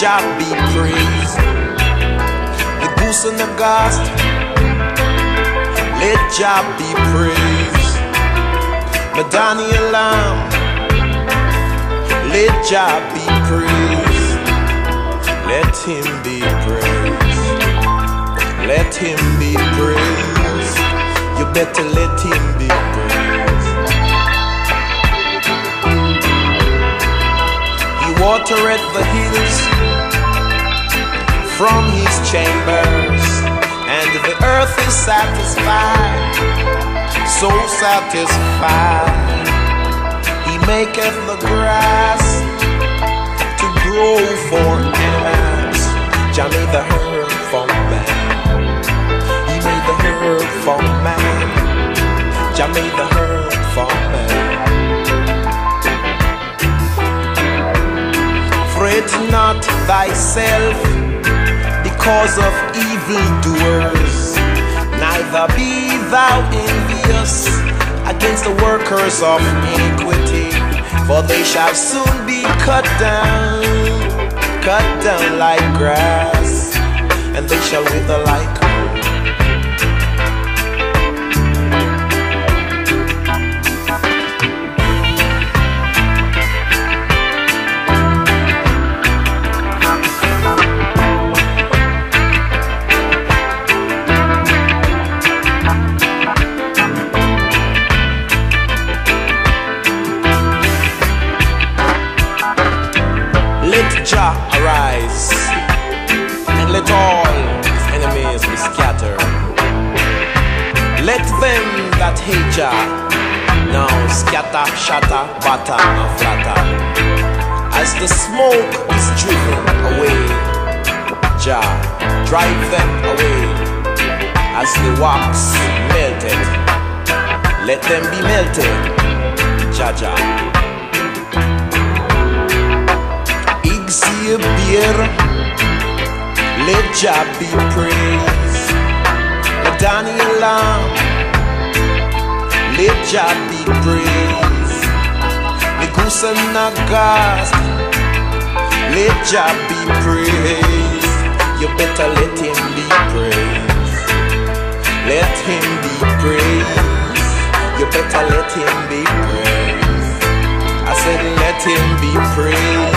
Jah be praised. The goose and the ghost. Let Jah be praised. The Daniel Lamb. Let Jah be praised. Let him be praised. Let him be praised. You better let him be watereth the hills from his chambers, and the earth is satisfied, so satisfied. He maketh the grass to grow for animals. Jah made the herb for man. He made the herb for man. Jah made the herb thyself because of evildoers, neither be thou envious against the workers of iniquity, for they shall soon be cut down, cut down like grass, and they shall wither like Let Jah arise and let all his enemies be scattered. Let them that hate Jah now scatter, shatter, batter, and flatter. As the smoke is driven away, Jah drive them away. As the wax melted, let them be melted, Jah Jah. Exhibit, let Jah be praised. Let Daniel Lamb, let Jah be praised. The goose and the let Jah be praised. You better let him be praised. Let him be praised. You better let him be praised. I said, let him be praised.